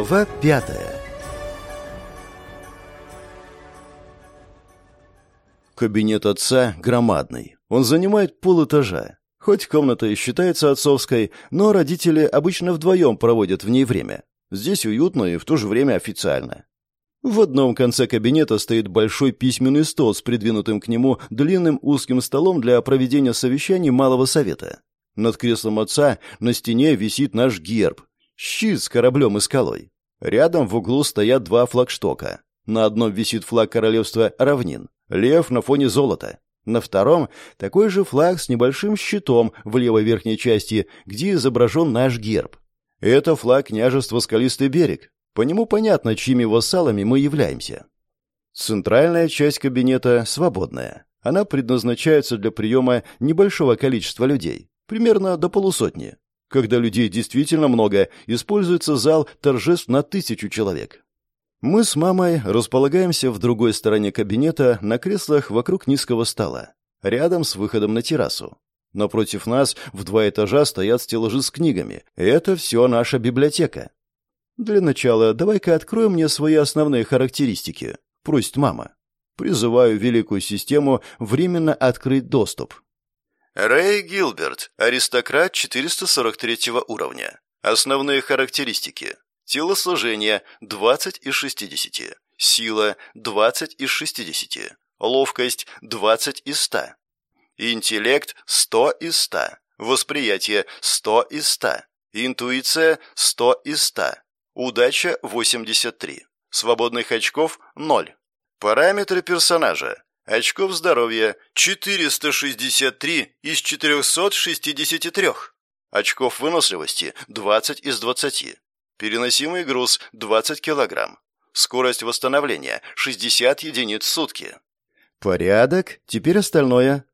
Глава пятая Кабинет отца громадный. Он занимает полэтажа. Хоть комната и считается отцовской, но родители обычно вдвоем проводят в ней время. Здесь уютно и в то же время официально. В одном конце кабинета стоит большой письменный стол с придвинутым к нему длинным узким столом для проведения совещаний малого совета. Над креслом отца на стене висит наш герб, щит с кораблем и скалой. Рядом в углу стоят два флагштока. На одном висит флаг королевства равнин, лев на фоне золота. На втором такой же флаг с небольшим щитом в левой верхней части, где изображен наш герб. Это флаг княжества Скалистый берег. По нему понятно, чьими вассалами мы являемся. Центральная часть кабинета свободная. Она предназначается для приема небольшого количества людей, примерно до полусотни. Когда людей действительно много, используется зал торжеств на тысячу человек. Мы с мамой располагаемся в другой стороне кабинета на креслах вокруг низкого стола, рядом с выходом на террасу. Напротив нас в два этажа стоят стеллажи с книгами. Это все наша библиотека. Для начала давай-ка откроем мне свои основные характеристики, просит мама. Призываю великую систему временно открыть доступ. Рэй Гилберт, аристократ 443 уровня. Основные характеристики. Телосложение 20 из 60. Сила 20 из 60. Ловкость 20 из 100. Интеллект 100 из 100. Восприятие 100 из 100. Интуиция 100 из 100. Удача 83. Свободных очков 0. Параметры персонажа. Очков здоровья 463 из 463. Очков выносливости 20 из 20. Переносимый груз 20 килограмм. Скорость восстановления 60 единиц в сутки. Порядок, теперь остальное.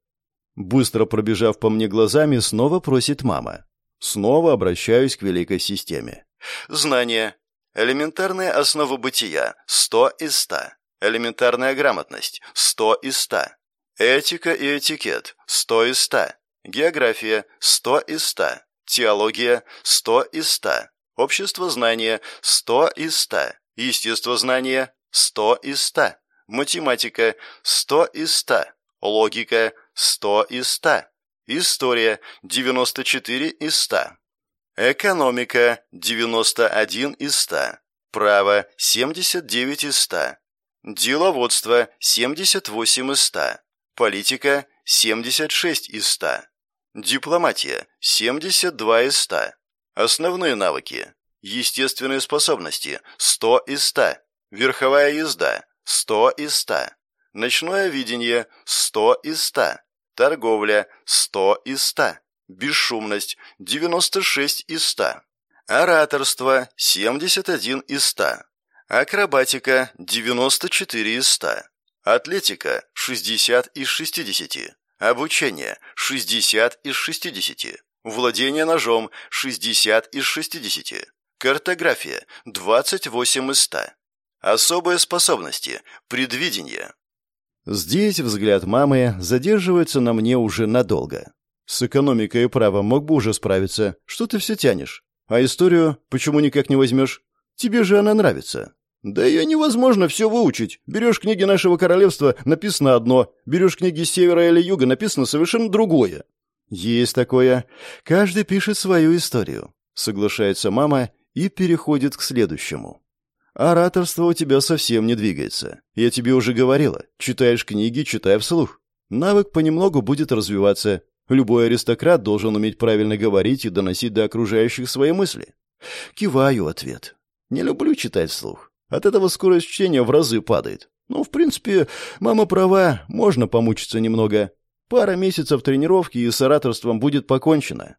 Быстро пробежав по мне глазами, снова просит мама. Снова обращаюсь к великой системе. Знания. Элементарная основа бытия – 100 из 100. Элементарная грамотность – 100 из 100. Этика и этикет – 100 из 100. География – 100 из 100. Теология – 100 из 100. Общество знания – 100 из 100. Естествознание – 100 из 100. Математика – 100 из 100. Логика – 100 из 100. История – 94 из 100. Экономика – 91 из 100. Право – 79 из 100. Деловодство – 78 из 100. Политика – 76 из 100. Дипломатия – 72 из 100. Основные навыки. Естественные способности – 100 из 100. Верховая езда – 100 из 100. Ночное видение – 100 из 100. Торговля – 100 из 100. Бесшумность – 96 из 100. Ораторство – 71 из 100. Акробатика – 94 из 100. Атлетика – 60 из 60. Обучение – 60 из 60. Владение ножом – 60 из 60. Картография – 28 из 100. Особые способности – предвидение. Здесь взгляд мамы задерживается на мне уже надолго. С экономикой и правом мог бы уже справиться. Что ты все тянешь? А историю почему никак не возьмешь? Тебе же она нравится. Да ее невозможно все выучить. Берешь книги нашего королевства, написано одно. Берешь книги севера или юга, написано совершенно другое. Есть такое. Каждый пишет свою историю. Соглашается мама и переходит к следующему. Ораторство у тебя совсем не двигается. Я тебе уже говорила. Читаешь книги, читай вслух. Навык понемногу будет развиваться. Любой аристократ должен уметь правильно говорить и доносить до окружающих свои мысли. Киваю ответ. Не люблю читать вслух. От этого скорость чтения в разы падает. Ну, в принципе, мама права, можно помучиться немного. Пара месяцев тренировки и с ораторством будет покончено.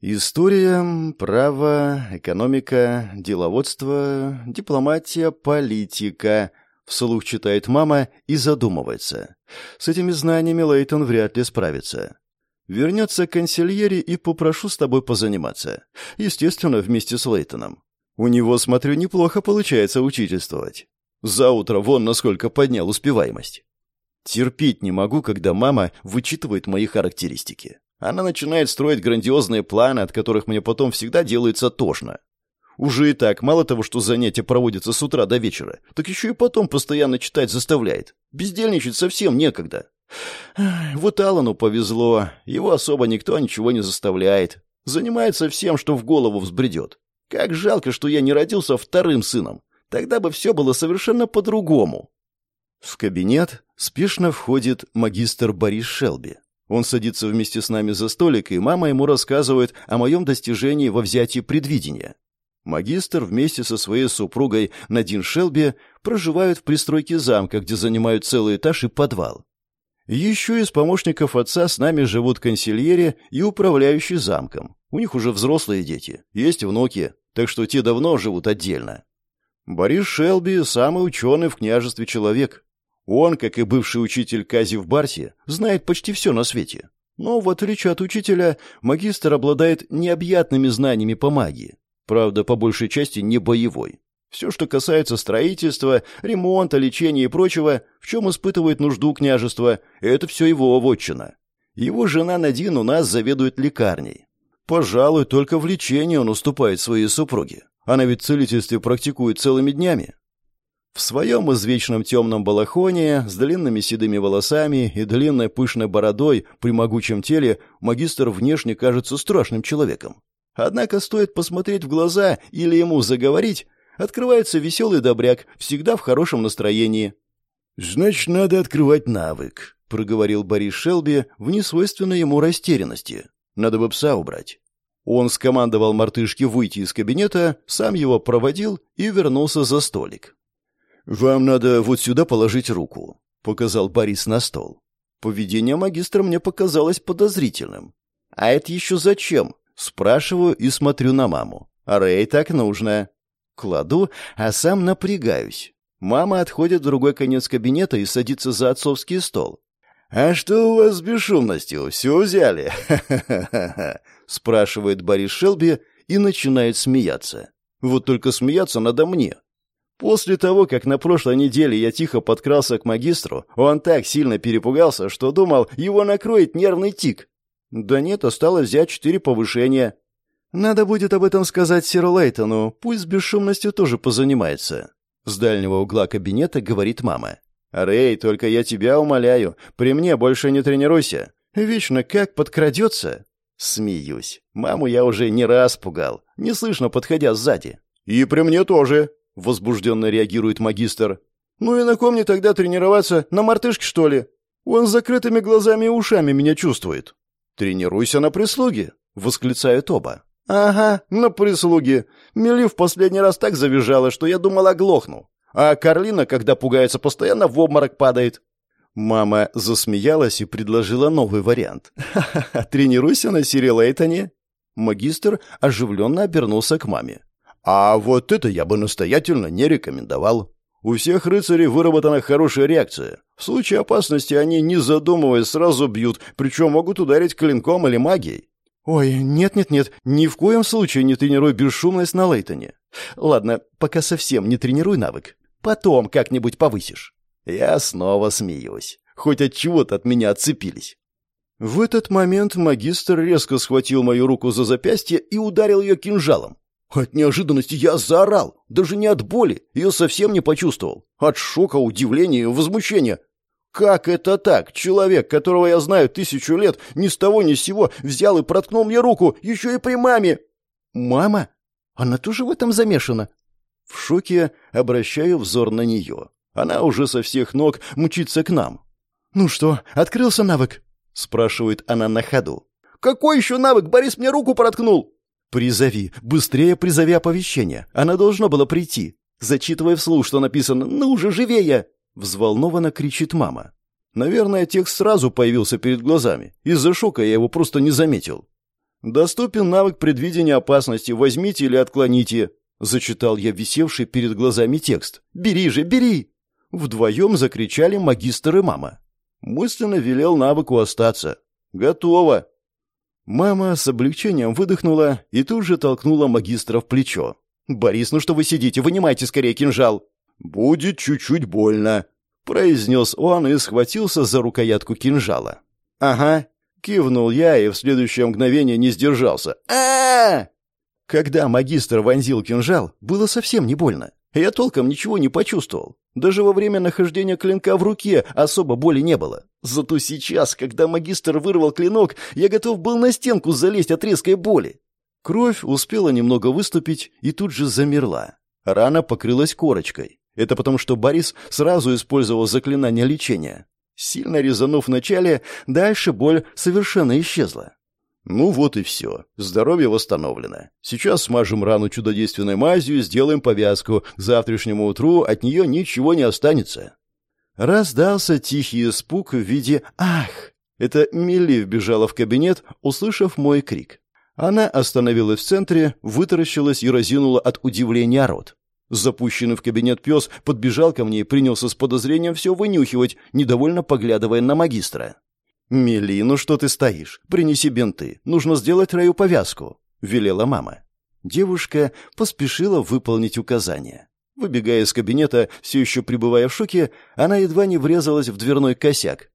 История, право, экономика, деловодство, дипломатия, политика. Вслух читает мама и задумывается. С этими знаниями Лейтон вряд ли справится. Вернется к консильере и попрошу с тобой позаниматься. Естественно, вместе с Лейтоном. У него, смотрю, неплохо получается учительствовать. За утро вон насколько поднял успеваемость. Терпеть не могу, когда мама вычитывает мои характеристики. Она начинает строить грандиозные планы, от которых мне потом всегда делается тошно. Уже и так, мало того, что занятия проводятся с утра до вечера, так еще и потом постоянно читать заставляет. Бездельничать совсем некогда. Вот Алану повезло, его особо никто ничего не заставляет. Занимается всем, что в голову взбредет. Как жалко, что я не родился вторым сыном. Тогда бы все было совершенно по-другому. В кабинет спешно входит магистр Борис Шелби. Он садится вместе с нами за столик, и мама ему рассказывает о моем достижении во взятии предвидения. Магистр вместе со своей супругой Надин Шелби проживают в пристройке замка, где занимают целый этаж и подвал. Еще из помощников отца с нами живут консильери и управляющий замком. У них уже взрослые дети, есть внуки, так что те давно живут отдельно. Борис Шелби – самый ученый в княжестве человек. Он, как и бывший учитель Кази в Барсе, знает почти все на свете. Но, в отличие от учителя, магистр обладает необъятными знаниями по магии. Правда, по большей части не боевой. Все, что касается строительства, ремонта, лечения и прочего, в чем испытывает нужду княжество, это все его вотчина. Его жена Надин у нас заведует лекарней. Пожалуй, только в лечении он уступает своей супруге. Она ведь целительстве практикует целыми днями. В своем извечном темном балахоне, с длинными седыми волосами и длинной пышной бородой при могучем теле, магистр внешне кажется страшным человеком. Однако стоит посмотреть в глаза или ему заговорить, открывается веселый добряк, всегда в хорошем настроении. «Значит, надо открывать навык», — проговорил Борис Шелби в несвойственной ему растерянности. «Надо бы пса убрать». Он скомандовал мартышке выйти из кабинета, сам его проводил и вернулся за столик. «Вам надо вот сюда положить руку», — показал Борис на стол. Поведение магистра мне показалось подозрительным. «А это еще зачем?» — спрашиваю и смотрю на маму. «А Рэй так нужно». Кладу, а сам напрягаюсь. Мама отходит в другой конец кабинета и садится за отцовский стол. «А что у вас с бесшумностью? Все взяли?» спрашивает Борис Шелби и начинает смеяться. Вот только смеяться надо мне. После того, как на прошлой неделе я тихо подкрался к магистру, он так сильно перепугался, что думал, его накроет нервный тик. Да нет, осталось взять четыре повышения. Надо будет об этом сказать Сиру Лейтону, пусть с бесшумностью тоже позанимается. С дальнего угла кабинета говорит мама. «Рэй, только я тебя умоляю, при мне больше не тренируйся. Вечно как подкрадется». Смеюсь. Маму я уже не раз пугал, не слышно, подходя сзади. «И при мне тоже», — возбужденно реагирует магистр. «Ну и на ком мне тогда тренироваться? На мартышке, что ли? Он с закрытыми глазами и ушами меня чувствует». «Тренируйся на прислуге», — восклицают оба. «Ага, на прислуге. Мели в последний раз так завизжала, что я думал оглохну. А Карлина, когда пугается, постоянно в обморок падает». Мама засмеялась и предложила новый вариант. «Ха-ха-ха, тренируйся на Сири Лейтоне». Магистр оживленно обернулся к маме. «А вот это я бы настоятельно не рекомендовал. У всех рыцарей выработана хорошая реакция. В случае опасности они, не задумываясь, сразу бьют, причем могут ударить клинком или магией. «Ой, нет-нет-нет, ни в коем случае не тренируй бесшумность на Лейтоне. Ладно, пока совсем не тренируй навык. Потом как-нибудь повысишь». Я снова смеюсь. Хоть от чего-то от меня отцепились. В этот момент магистр резко схватил мою руку за запястье и ударил ее кинжалом. От неожиданности я заорал, даже не от боли, ее совсем не почувствовал. От шока, удивления и возмущения. Как это так? Человек, которого я знаю тысячу лет, ни с того ни с сего взял и проткнул мне руку, еще и при маме. Мама? Она тоже в этом замешана? В шоке обращаю взор на нее. Она уже со всех ног мчится к нам. «Ну что, открылся навык?» — спрашивает она на ходу. «Какой еще навык? Борис мне руку проткнул!» «Призови, быстрее призови оповещение. Она должна была прийти». Зачитывая вслух, что написано «Ну уже живее!» Взволнованно кричит мама. Наверное, текст сразу появился перед глазами. Из-за шока я его просто не заметил. «Доступен навык предвидения опасности. Возьмите или отклоните». Зачитал я висевший перед глазами текст. «Бери же, бери!» Вдвоем закричали магистр и мама. Мысленно велел навыку остаться. «Готово!» Мама с облегчением выдохнула и тут же толкнула магистра в плечо. «Борис, ну что вы сидите? Вынимайте скорее кинжал!» «Будет чуть-чуть больно», — произнес он и схватился за рукоятку кинжала. «Ага», — кивнул я и в следующее мгновение не сдержался. а, -а, -а Когда магистр вонзил кинжал, было совсем не больно. Я толком ничего не почувствовал. Даже во время нахождения клинка в руке особо боли не было. Зато сейчас, когда магистр вырвал клинок, я готов был на стенку залезть от резкой боли. Кровь успела немного выступить и тут же замерла. Рана покрылась корочкой. Это потому, что Борис сразу использовал заклинание лечения. Сильно резанув вначале, дальше боль совершенно исчезла. Ну вот и все. Здоровье восстановлено. Сейчас смажем рану чудодейственной мазью и сделаем повязку. К завтрашнему утру от нее ничего не останется. Раздался тихий испуг в виде «Ах!». Это Милли вбежала в кабинет, услышав мой крик. Она остановилась в центре, вытаращилась и разинула от удивления рот. Запущенный в кабинет пес подбежал ко мне и принялся с подозрением все вынюхивать, недовольно поглядывая на магистра. «Мели, ну что ты стоишь? Принеси бинты. Нужно сделать Раю повязку», — велела мама. Девушка поспешила выполнить указание. Выбегая из кабинета, все еще пребывая в шоке, она едва не врезалась в дверной косяк.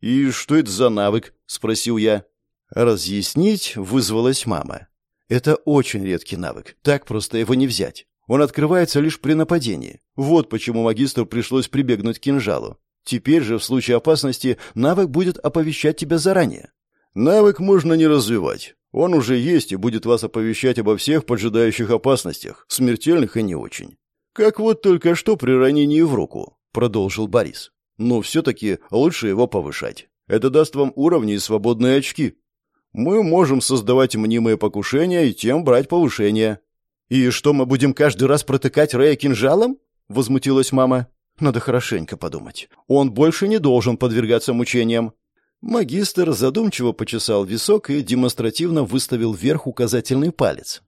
«И что это за навык?» — спросил я. Разъяснить вызвалась мама. Это очень редкий навык, так просто его не взять. Он открывается лишь при нападении. Вот почему магистру пришлось прибегнуть к кинжалу. Теперь же, в случае опасности, навык будет оповещать тебя заранее. Навык можно не развивать. Он уже есть и будет вас оповещать обо всех поджидающих опасностях, смертельных и не очень. Как вот только что при ранении в руку, продолжил Борис. Но все-таки лучше его повышать. Это даст вам уровни и свободные очки мы можем создавать мнимые покушения и тем брать повышение». «И что, мы будем каждый раз протыкать Рэя кинжалом?» — возмутилась мама. «Надо хорошенько подумать. Он больше не должен подвергаться мучениям». Магистр задумчиво почесал висок и демонстративно выставил вверх указательный палец.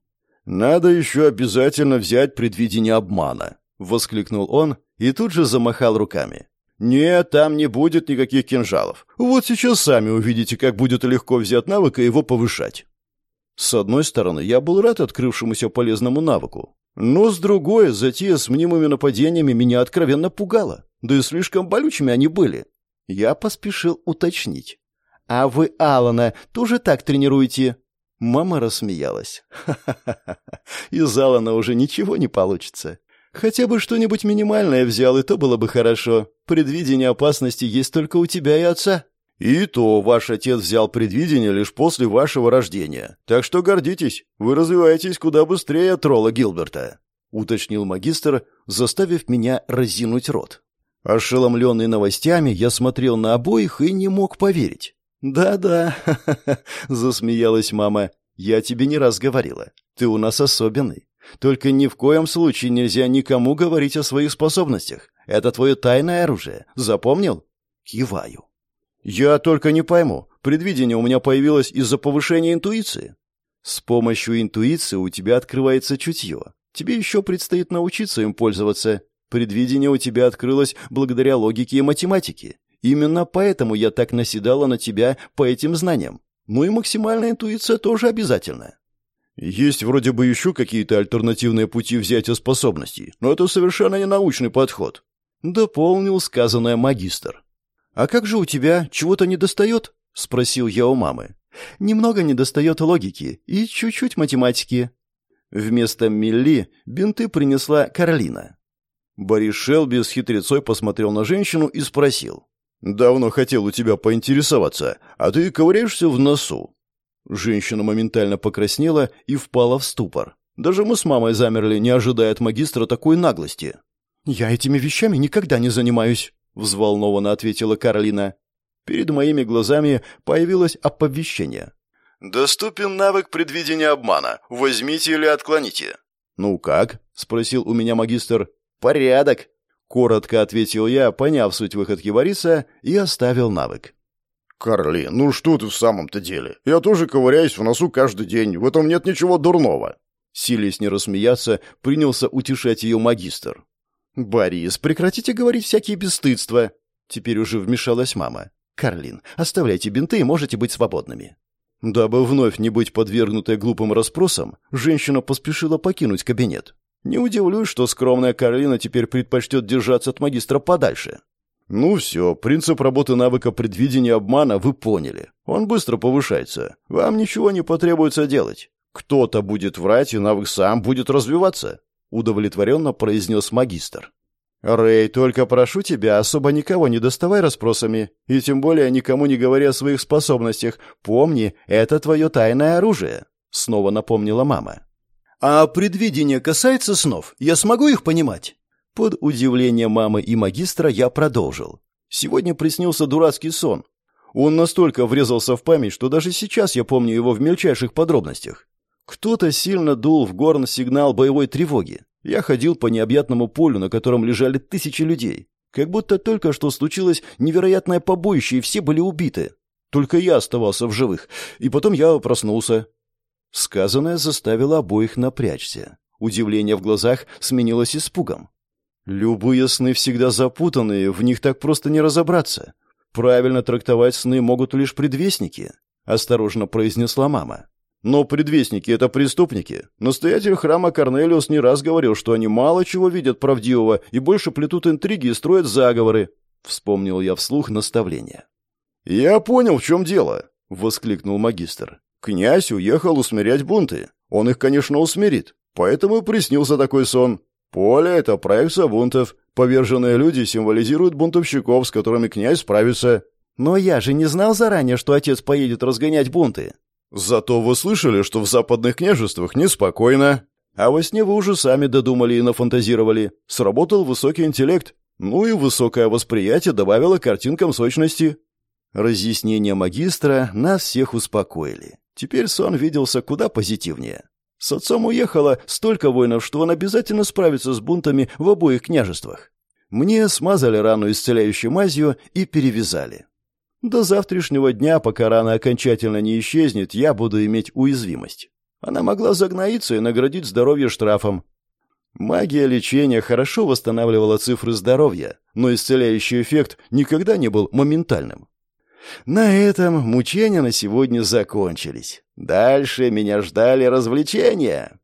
«Надо еще обязательно взять предвидение обмана», — воскликнул он и тут же замахал руками. «Нет, там не будет никаких кинжалов. Вот сейчас сами увидите, как будет легко взять навык и его повышать». С одной стороны, я был рад открывшемуся полезному навыку. Но с другой, затея с мнимыми нападениями меня откровенно пугала. Да и слишком болючими они были. Я поспешил уточнить. «А вы Алана тоже так тренируете?» Мама рассмеялась. «Ха-ха-ха! Из Алана уже ничего не получится. Хотя бы что-нибудь минимальное взял, и то было бы хорошо. Предвидение опасности есть только у тебя и отца. И то ваш отец взял предвидение лишь после вашего рождения. Так что гордитесь, вы развиваетесь куда быстрее тролла Гилберта», — уточнил магистр, заставив меня разинуть рот. Ошеломленный новостями, я смотрел на обоих и не мог поверить. «Да-да», — засмеялась мама, — «я тебе не раз говорила. Ты у нас особенный. Только ни в коем случае нельзя никому говорить о своих способностях. Это твое тайное оружие. Запомнил? Киваю. Я только не пойму. Предвидение у меня появилось из-за повышения интуиции. С помощью интуиции у тебя открывается чутье. Тебе еще предстоит научиться им пользоваться. Предвидение у тебя открылось благодаря логике и математике. Именно поэтому я так наседала на тебя по этим знаниям. Ну и максимальная интуиция тоже обязательно. Есть вроде бы еще какие-то альтернативные пути взятия способностей, но это совершенно не научный подход. Дополнил сказанное магистр. «А как же у тебя чего-то недостает?» — спросил я у мамы. «Немного недостает логики и чуть-чуть математики». Вместо Милли бинты принесла Каролина. Борис Шелби с хитрецой посмотрел на женщину и спросил. «Давно хотел у тебя поинтересоваться, а ты ковыряешься в носу. Женщина моментально покраснела и впала в ступор. Даже мы с мамой замерли, не ожидая от магистра такой наглости. «Я этими вещами никогда не занимаюсь», — взволнованно ответила Каролина. Перед моими глазами появилось оповещение. «Доступен навык предвидения обмана. Возьмите или отклоните». «Ну как?» — спросил у меня магистр. «Порядок», — коротко ответил я, поняв суть выходки Бориса, и оставил навык. «Карли, ну что ты в самом-то деле? Я тоже ковыряюсь в носу каждый день, в этом нет ничего дурного». Силясь не рассмеяться, принялся утешать ее магистр. «Борис, прекратите говорить всякие бесстыдства!» Теперь уже вмешалась мама. «Карлин, оставляйте бинты и можете быть свободными». Дабы вновь не быть подвергнутой глупым расспросам, женщина поспешила покинуть кабинет. Не удивлюсь, что скромная Карлина теперь предпочтет держаться от магистра подальше. Ну все, принцип работы навыка предвидения обмана вы поняли. Он быстро повышается. Вам ничего не потребуется делать. Кто-то будет врать, и навык сам будет развиваться, удовлетворенно произнес магистр. «Рэй, только прошу тебя, особо никого не доставай расспросами, и тем более никому не говори о своих способностях. Помни, это твое тайное оружие», — снова напомнила мама. «А предвидение касается снов? Я смогу их понимать?» Под удивление мамы и магистра я продолжил. Сегодня приснился дурацкий сон. Он настолько врезался в память, что даже сейчас я помню его в мельчайших подробностях. Кто-то сильно дул в горн сигнал боевой тревоги. Я ходил по необъятному полю, на котором лежали тысячи людей. Как будто только что случилось невероятное побоище, и все были убиты. Только я оставался в живых. И потом я проснулся. Сказанное заставило обоих напрячься. Удивление в глазах сменилось испугом. Любые сны всегда запутанные, в них так просто не разобраться. Правильно трактовать сны могут лишь предвестники, осторожно произнесла мама. Но предвестники — это преступники. Настоятель храма Корнелиус не раз говорил, что они мало чего видят правдивого и больше плетут интриги и строят заговоры. Вспомнил я вслух наставление. «Я понял, в чем дело», — воскликнул магистр. «Князь уехал усмирять бунты. Он их, конечно, усмирит. Поэтому и приснился такой сон. Поле — это проекция бунтов. Поверженные люди символизируют бунтовщиков, с которыми князь справится». «Но я же не знал заранее, что отец поедет разгонять бунты», Зато вы слышали, что в западных княжествах неспокойно. А во сне вы уже сами додумали и нафантазировали. Сработал высокий интеллект. Ну и высокое восприятие добавило картинкам сочности. Разъяснения магистра нас всех успокоили. Теперь сон виделся куда позитивнее. С отцом уехало столько воинов, что он обязательно справится с бунтами в обоих княжествах. Мне смазали рану исцеляющей мазью и перевязали. До завтрашнего дня, пока рана окончательно не исчезнет, я буду иметь уязвимость. Она могла загноиться и наградить здоровье штрафом. Магия лечения хорошо восстанавливала цифры здоровья, но исцеляющий эффект никогда не был моментальным. На этом мучения на сегодня закончились. Дальше меня ждали развлечения.